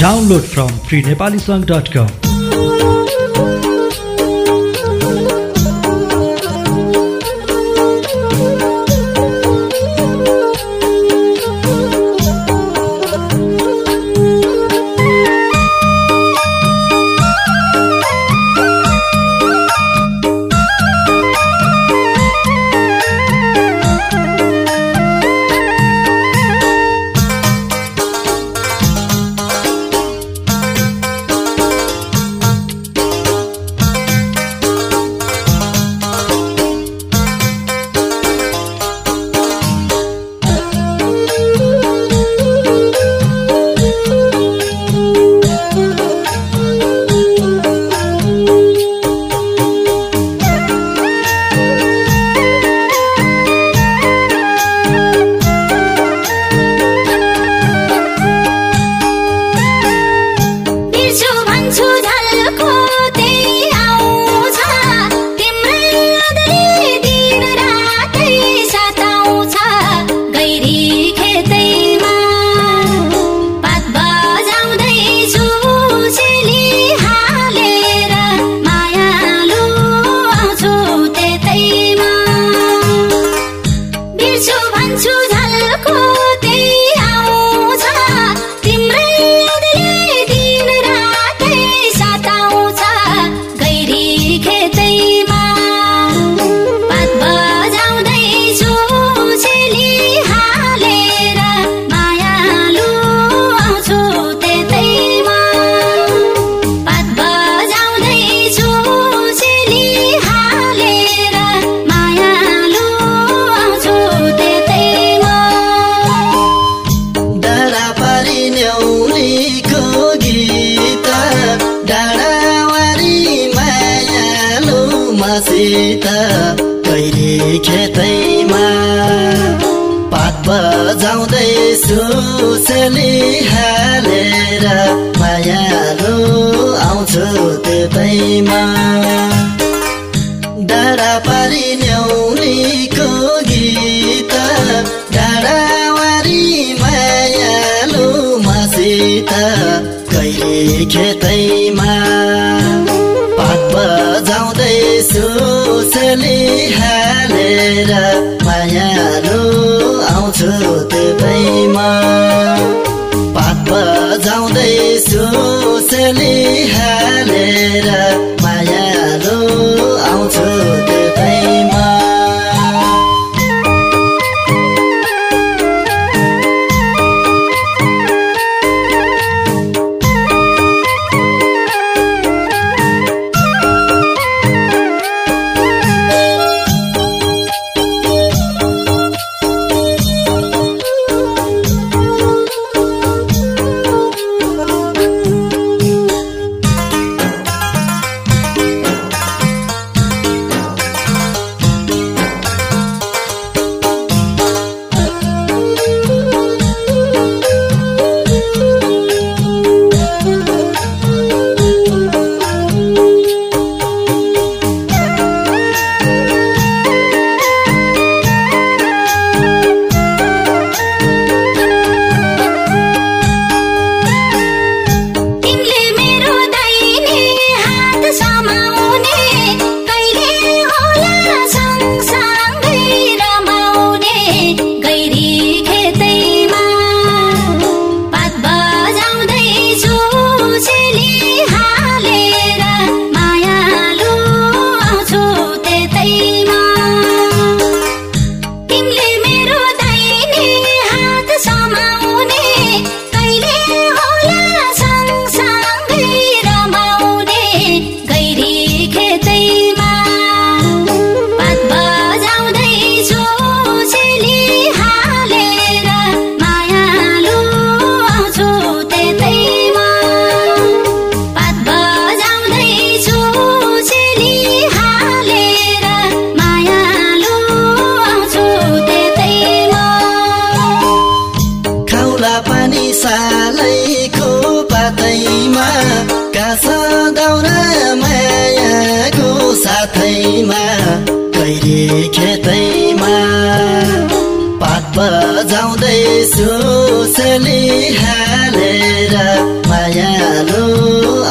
Download from freenepalisong.com. सोचले हालेर मायालु आउँछु त्यतैमा। डाँडा पारी न्याउनेको गीत डाँडावारी मायालु मासित कहिले खेतैमा। पात बजाउँदै सोचले हालेर मायालु भैमा पात बजाउँदैछु सेली हालेर। आशा मायाको साथैमा कहिले खेतैमा पात बजाउँदैछु सेली हालेर मायालु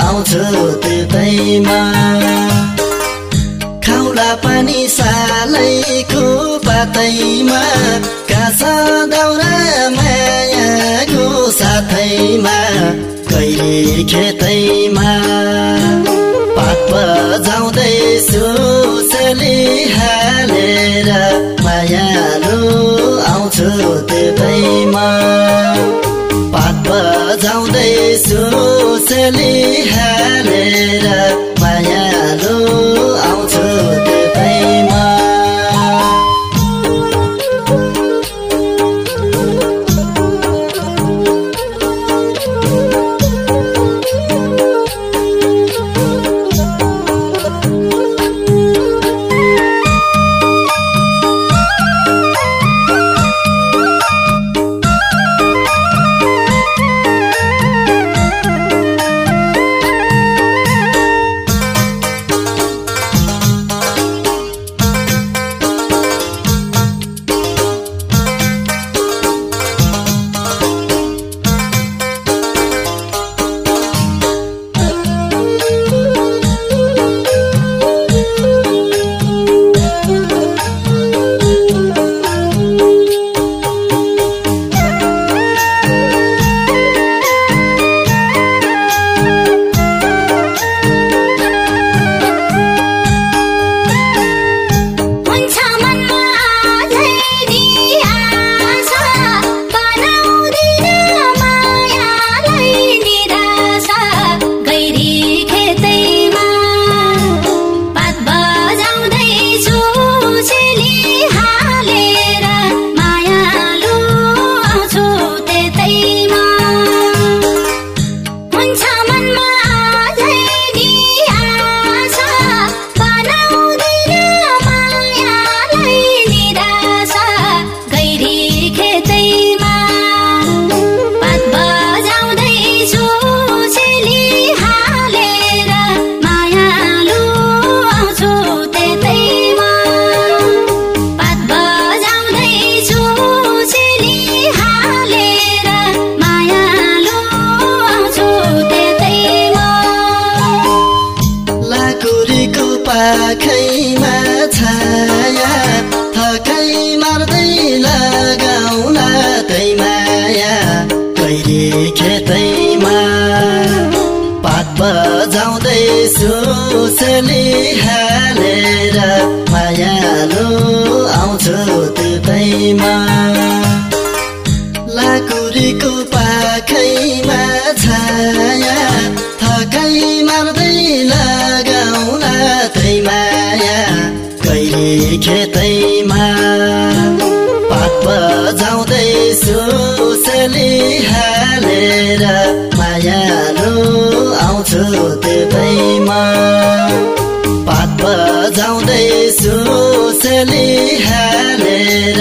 आउँछु त्यतैमा। खाउला पानी सालैको पातैमा कासा दाउरा मायाको साथैमा कहिले खेतैमा पात बजाउँदैछु सेली हालेर मायालु आउँछु त्यतैमा पात बजाउँदैछु सेली हालेर पाखैमा छाया थकै मार्दै लगाउन तै माया कहिले खेतैमा पात बजाउँदैछु सेली हालेर खेतैमा पात बजाउँदैछु सेली हालेर मायालु आउँछु त्यतैमा पात बजाउँदैछु सेली हालेर